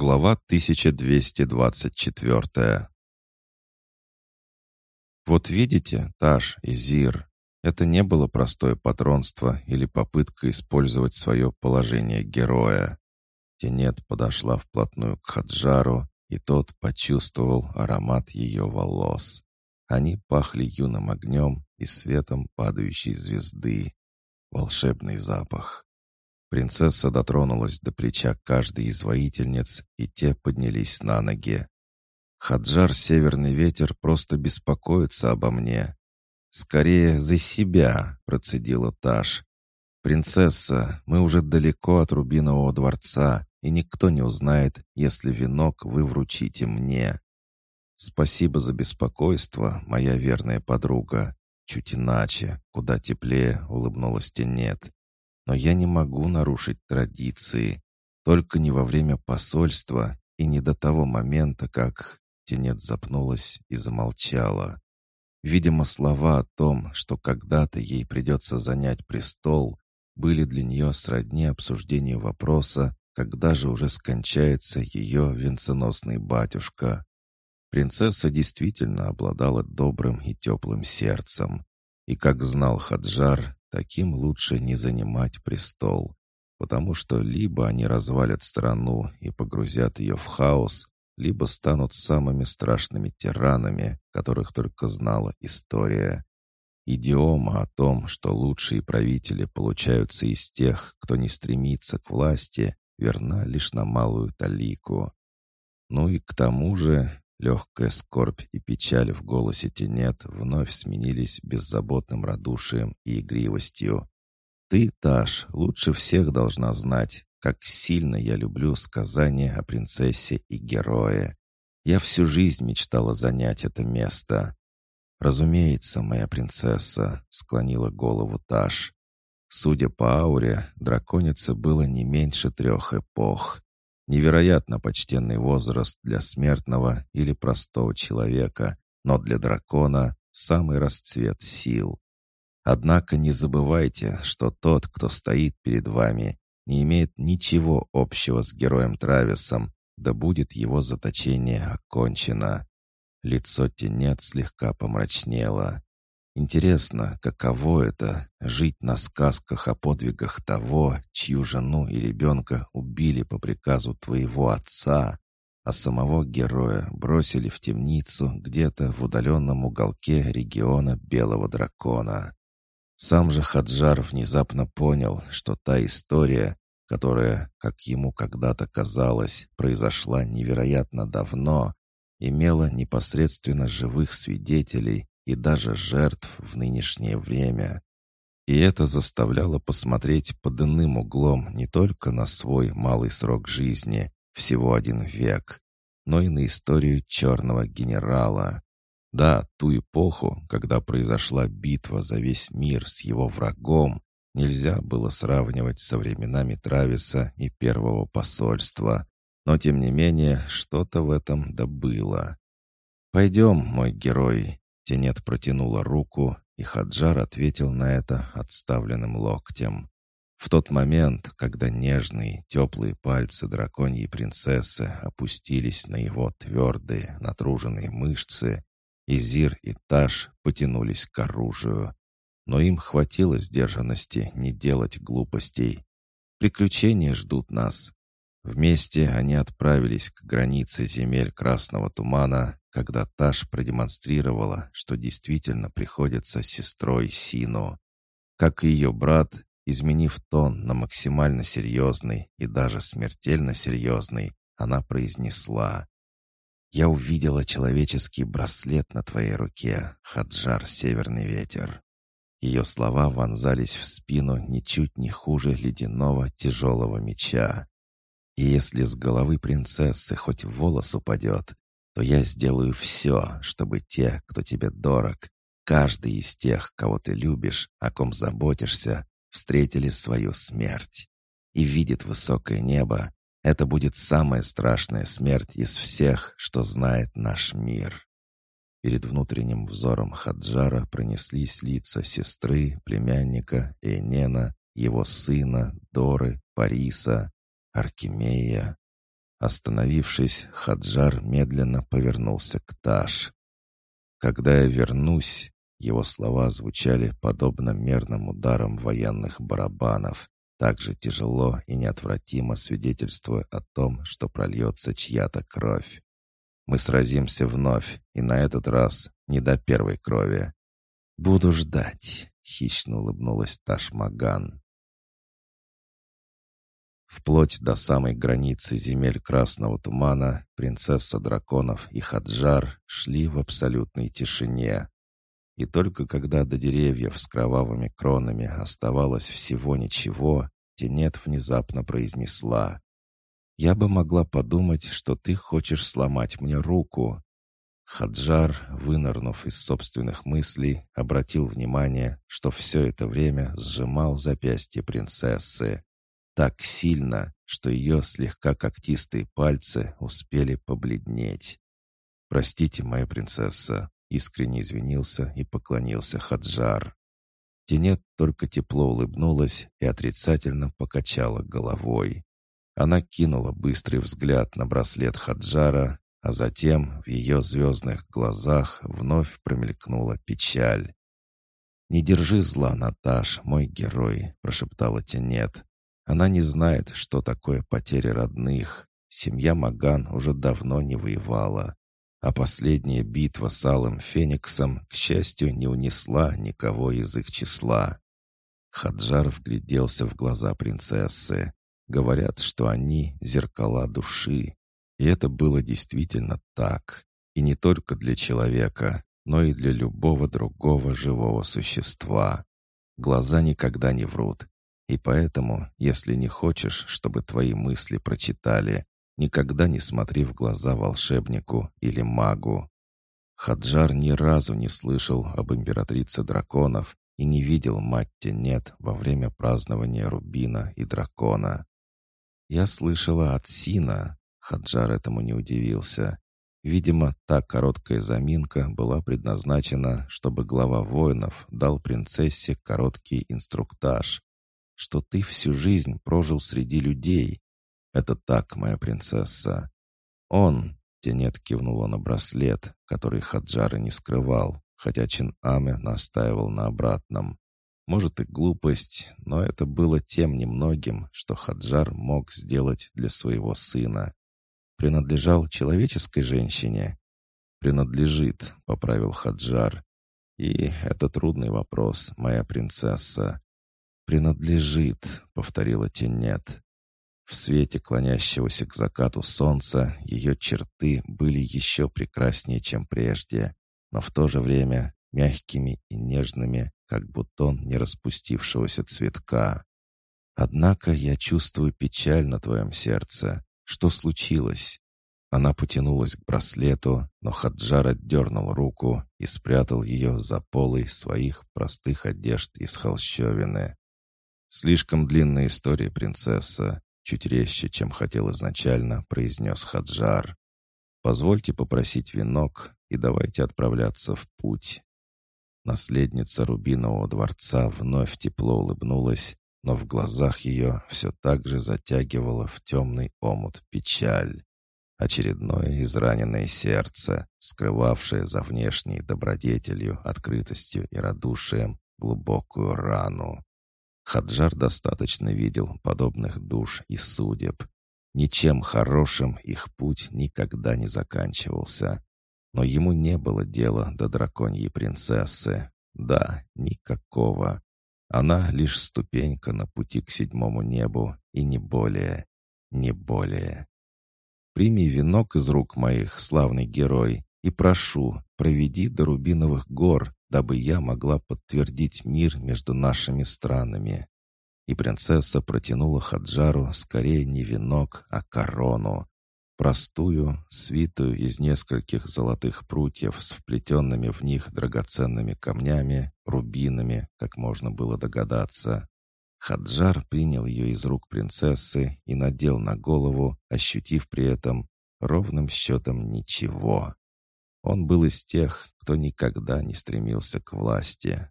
Глава 1224 Вот видите, Таш и Зир, это не было простое патронство или попытка использовать свое положение героя. Тенет подошла вплотную к Хаджару, и тот почувствовал аромат ее волос. Они пахли юным огнем и светом падающей звезды. Волшебный запах. Принцесса дотронулась до плеча каждой из воительниц, и те поднялись на ноги. Хаджар Северный Ветер просто беспокоится обо мне. «Скорее за себя», — процедила Таш. «Принцесса, мы уже далеко от Рубинового дворца, и никто не узнает, если венок вы вручите мне». «Спасибо за беспокойство, моя верная подруга». Чуть иначе, куда теплее улыбнулась Тенет. Но я не могу нарушить традиции. Только не во время посольства и не до того момента, как... Тенет запнулась и замолчала. Видимо, слова о том, что когда-то ей придется занять престол, были для нее сродни обсуждению вопроса, когда же уже скончается ее венценосный батюшка. Принцесса действительно обладала добрым и теплым сердцем. И, как знал Хаджар, Таким лучше не занимать престол, потому что либо они развалят страну и погрузят ее в хаос, либо станут самыми страшными тиранами, которых только знала история. Идиома о том, что лучшие правители получаются из тех, кто не стремится к власти, верна лишь на малую талику. Ну и к тому же Легкая скорбь и печаль в голосе Тенет вновь сменились беззаботным радушием и игривостью. «Ты, Таш, лучше всех должна знать, как сильно я люблю сказания о принцессе и герое. Я всю жизнь мечтала занять это место». «Разумеется, моя принцесса», — склонила голову Таш. Судя по ауре, драконице было не меньше трех эпох. Невероятно почтенный возраст для смертного или простого человека, но для дракона самый расцвет сил. Однако не забывайте, что тот, кто стоит перед вами, не имеет ничего общего с героем Трависом, да будет его заточение окончено. Лицо Тенет слегка помрачнело. Интересно, каково это — жить на сказках о подвигах того, чью жену и ребенка убили по приказу твоего отца, а самого героя бросили в темницу где-то в удаленном уголке региона Белого Дракона. Сам же Хаджар внезапно понял, что та история, которая, как ему когда-то казалось, произошла невероятно давно, имела непосредственно живых свидетелей и даже жертв в нынешнее время. И это заставляло посмотреть под иным углом не только на свой малый срок жизни, всего один век, но и на историю черного генерала. Да, ту эпоху, когда произошла битва за весь мир с его врагом, нельзя было сравнивать со временами Трависа и первого посольства. Но, тем не менее, что-то в этом да было. «Пойдем, мой герой, Тенет протянула руку, и Хаджар ответил на это отставленным локтем. В тот момент, когда нежные, теплые пальцы драконьей принцессы опустились на его твердые, натруженные мышцы, Изир и Таш потянулись к оружию. Но им хватило сдержанности не делать глупостей. Приключения ждут нас. Вместе они отправились к границе земель Красного Тумана когда Таш продемонстрировала, что действительно приходится сестрой Сину. Как и ее брат, изменив тон на максимально серьезный и даже смертельно серьезный, она произнесла «Я увидела человеческий браслет на твоей руке, Хаджар Северный Ветер». Ее слова вонзались в спину ничуть не хуже ледяного тяжелого меча. И если с головы принцессы хоть волос упадет, то я сделаю все, чтобы те, кто тебе дорог, каждый из тех, кого ты любишь, о ком заботишься, встретили свою смерть. И видит высокое небо, это будет самая страшная смерть из всех, что знает наш мир. Перед внутренним взором Хаджара пронеслись лица сестры, племянника, Энена, его сына, Доры, Париса, Аркемия. Остановившись, Хаджар медленно повернулся к Таш. «Когда я вернусь...» Его слова звучали подобно мерным ударам военных барабанов, так же тяжело и неотвратимо свидетельствуя о том, что прольется чья-то кровь. Мы сразимся вновь, и на этот раз не до первой крови. «Буду ждать», — хищно улыбнулась Ташмаган. Вплоть до самой границы земель Красного Тумана принцесса драконов и Хаджар шли в абсолютной тишине. И только когда до деревьев с кровавыми кронами оставалось всего ничего, Тенет внезапно произнесла. «Я бы могла подумать, что ты хочешь сломать мне руку». Хаджар, вынырнув из собственных мыслей, обратил внимание, что все это время сжимал запястье принцессы так сильно, что ее слегка когтистые пальцы успели побледнеть. «Простите, моя принцесса», — искренне извинился и поклонился Хаджар. Тенет только тепло улыбнулась и отрицательно покачала головой. Она кинула быстрый взгляд на браслет Хаджара, а затем в ее звездных глазах вновь промелькнула печаль. «Не держи зла, Наташ, мой герой», — прошептала Тенет. Она не знает, что такое потеря родных. Семья Маган уже давно не воевала. А последняя битва с Алым Фениксом, к счастью, не унесла никого из их числа. Хаджар вгляделся в глаза принцессы. Говорят, что они — зеркала души. И это было действительно так. И не только для человека, но и для любого другого живого существа. Глаза никогда не врут, и поэтому, если не хочешь, чтобы твои мысли прочитали, никогда не смотри в глаза волшебнику или магу. Хаджар ни разу не слышал об императрице драконов и не видел мать Тенет во время празднования Рубина и Дракона. «Я слышала от Сина», — Хаджар этому не удивился. Видимо, та короткая заминка была предназначена, чтобы глава воинов дал принцессе короткий инструктаж, что ты всю жизнь прожил среди людей. Это так, моя принцесса. Он, Тенет кивнула на браслет, который Хаджара не скрывал, хотя Чин Аме настаивал на обратном. Может и глупость, но это было тем немногим, что Хаджар мог сделать для своего сына. Принадлежал человеческой женщине? «Принадлежит», — поправил Хаджар. «И это трудный вопрос, моя принцесса принадлежит», — повторила Тенет. В свете клонящегося к закату солнца ее черты были еще прекраснее, чем прежде, но в то же время мягкими и нежными, как бутон не распустившегося цветка. «Однако я чувствую печаль на твоем сердце. Что случилось?» Она потянулась к браслету, но Хаджар отдернул руку и спрятал ее за полой своих простых одежд из холщовины. «Слишком длинная история, принцесса», — чуть резче, чем хотел изначально, произнес Хаджар. «Позвольте попросить венок и давайте отправляться в путь». Наследница Рубинового дворца вновь тепло улыбнулась, но в глазах ее все так же затягивало в темный омут печаль. Очередное израненное сердце, скрывавшее за внешней добродетелью, открытостью и радушием глубокую рану. Хаджар достаточно видел подобных душ и судеб. Ничем хорошим их путь никогда не заканчивался. Но ему не было дела до драконьей принцессы. Да, никакого. Она лишь ступенька на пути к седьмому небу, и не более, не более. Прими венок из рук моих, славный герой, и прошу, проведи до Рубиновых гор, дабы я могла подтвердить мир между нашими странами. И принцесса протянула Хаджару скорее не венок, а корону. Простую, свитую из нескольких золотых прутьев с вплетенными в них драгоценными камнями, рубинами, как можно было догадаться. Хаджар принял ее из рук принцессы и надел на голову, ощутив при этом ровным счетом ничего. Он был из тех, кто никогда не стремился к власти.